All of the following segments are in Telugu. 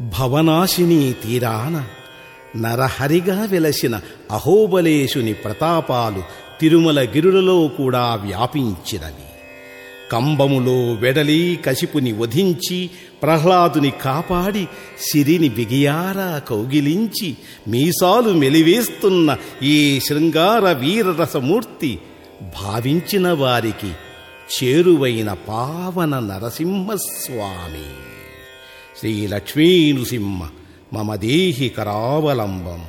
భవనాశిని తీరాన నరహరిగా వెలసిన అహోబలేశుని ప్రతాపాలు తిరుమల గిరులలో కూడా వ్యాపించినవి. కంబములో వెడలి కసిపుని వధించి ప్రహ్లాదుని కాపాడి సిరిని బిగియారా కౌగిలించి మీసాలు మెలివేస్తున్న ఈ శృంగార వీరరసమూర్తి భావించిన వారికి చేరువైన పావన నరసింహస్వామి. శ్రీలక్ష్మీ నృసింహ మమ దేహి కరావలంబం.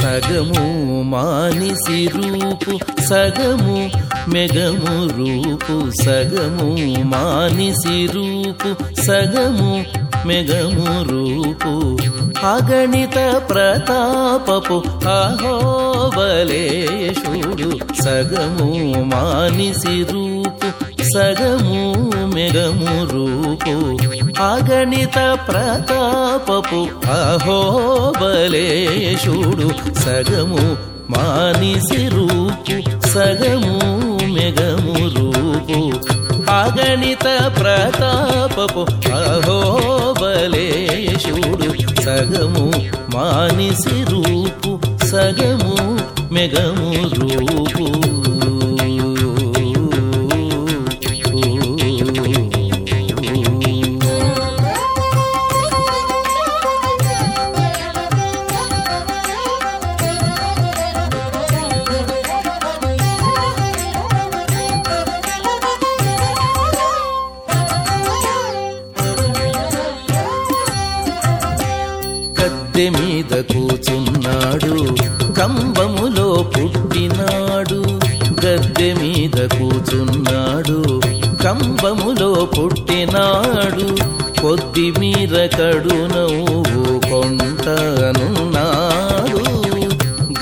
సగము మానిసి రూపు సగము మెగము రూపు సగము మానిసి రూపు సగము మెగము రూపు అగణిత ప్రతాపపు అహోబలేశుడు సగము మానిసి రూపు సగము మెగము రూపు అగణిత ప్రతాపపు అహోబలేశుడు సగము మానిసి రూపు సగము మెగము రూపు అగణిత ప్రతాపపు అహోబలేశుడు సగము మానిసి రూపు సగము మెగము రూపు. మీద కూచున్నాడు కంబములో పుట్టినాడు గద్దె మీద కూచున్నాడు కంబములో పుట్టినాడు కొద్ది మీర కడు నవ్వు కొంటనున్నాడు.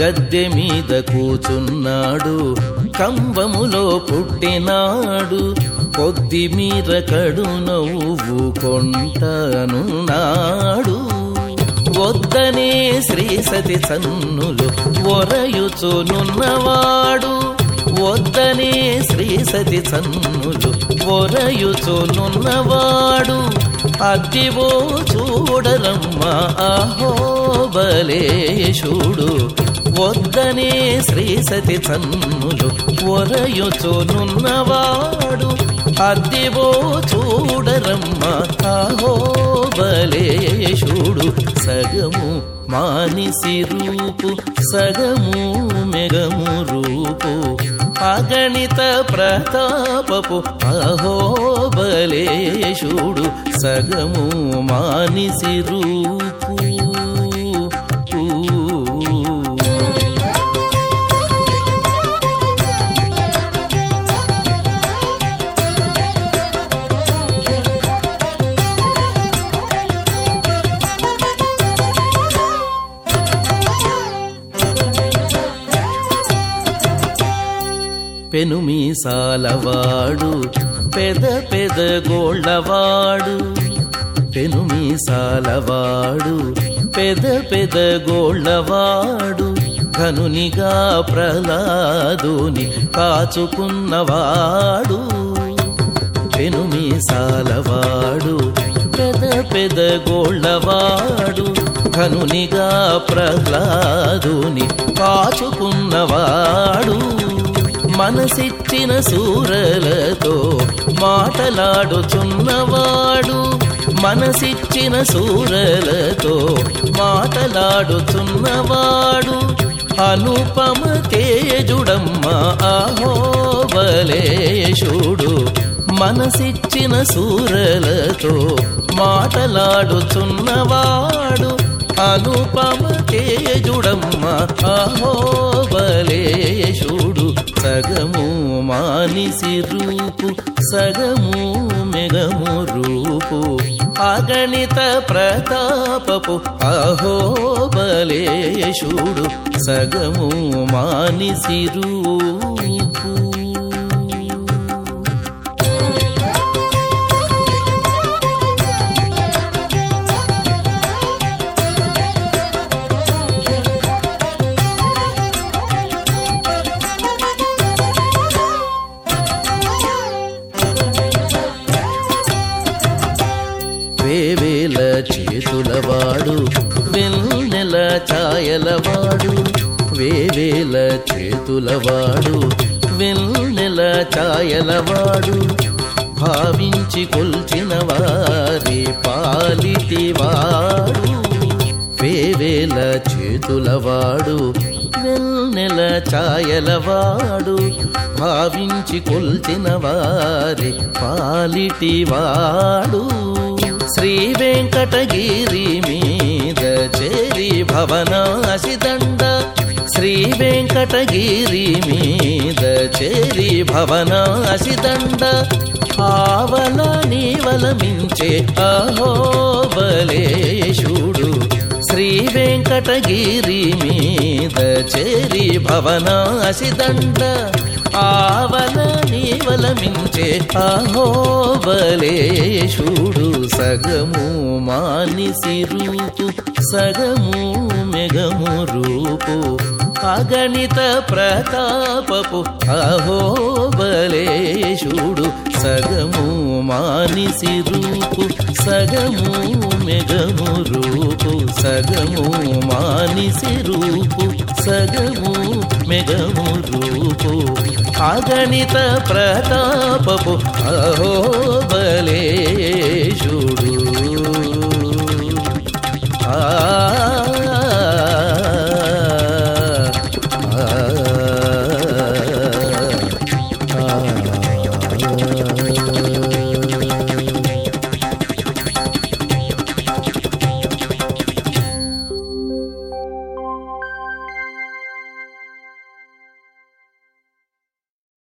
గద్దె మీద కూచున్నాడు కంబములో పుట్టినాడు కొద్ది మీర కడు నవ్వు కొంటనున్నాడు. వద్దనే శ్రీ సతి సన్నులు ఒరయుచునున్నవాడు వద్దనే శ్రీ సతి సన్నులు ఒరయుచునున్నవాడు అద్దివో చూడరమ్మ అహోబలేశుడు వద్దనే శ్రీ సతి సన్నులు ఒరయుచునున్నవాడు అద్దివో చూడరమ్మ అహోబలేశుడు సగము మానిసి రూపు సగము మెగము రూపు. అగణిత ప్రతాపపు అహోబలేశుడు సగము మానిసి రూపు. పెనుమీసాలవాడు పెద పెద గోళ్ళవాడు. పెనుమీసాలవాడు పెద పెద గోళ్ళవాడు. ఘనునిగా ప్రహ్లాదుని కాచుకున్నవాడు. పెనుమీసాలవాడు పెద పెద గోళ్ళవాడు. ఘనునిగా ప్రహ్లాదుని కాచుకున్నవాడు. మనసిచ్చిన సూరలతో మాటలాడుచున్నవాడు. మనసిచ్చిన సూరలతో మాటలాడుచున్నవాడు. అనుపమ తేజుడమ్మ ఆహోబలేషుడు మనసిచ్చిన సూరలతో మాటలాడుచున్నవాడు. అనుపమ తేజుడమ్మ అహోబలేశుడు. సగము మానిసి రూపు సగము మెగము రూపు. అగణిత ప్రతాపపు అహోబలేశుడు సగము మానిసి రూపు. చేతులవాడు వెన్నెల ఛాయలవాడు భావించి కొల్చిన వారి పాలిటివాడు. వేవేల చేతులవాడు వెన్నెల ఛాయలవాడు భావించి కొల్చిన వారి పాలిటివాడు. శ్రీ వెంకటగిరి మీద చేరి భవనాశిత వెంకటగిరి మీద చేరి భవనాశిదండ ఆవల నీవలమించే అహోబలేశుడు శ్రీ వెంకటగిరి మీద చేరి భవనాశిదండ ఆవల నీవలమించే అహోబలేశుడు సగము మానిసి రూపు సగము మెగము రూపు అగణిత ప్రతాపపు అహోబలేశుడు సగము మానిసి రూపు సగము మెగము రూపు సగము మానిసి రూపు సగము మెగము రూపు. అగణిత ప్రతాపపు అహోబలే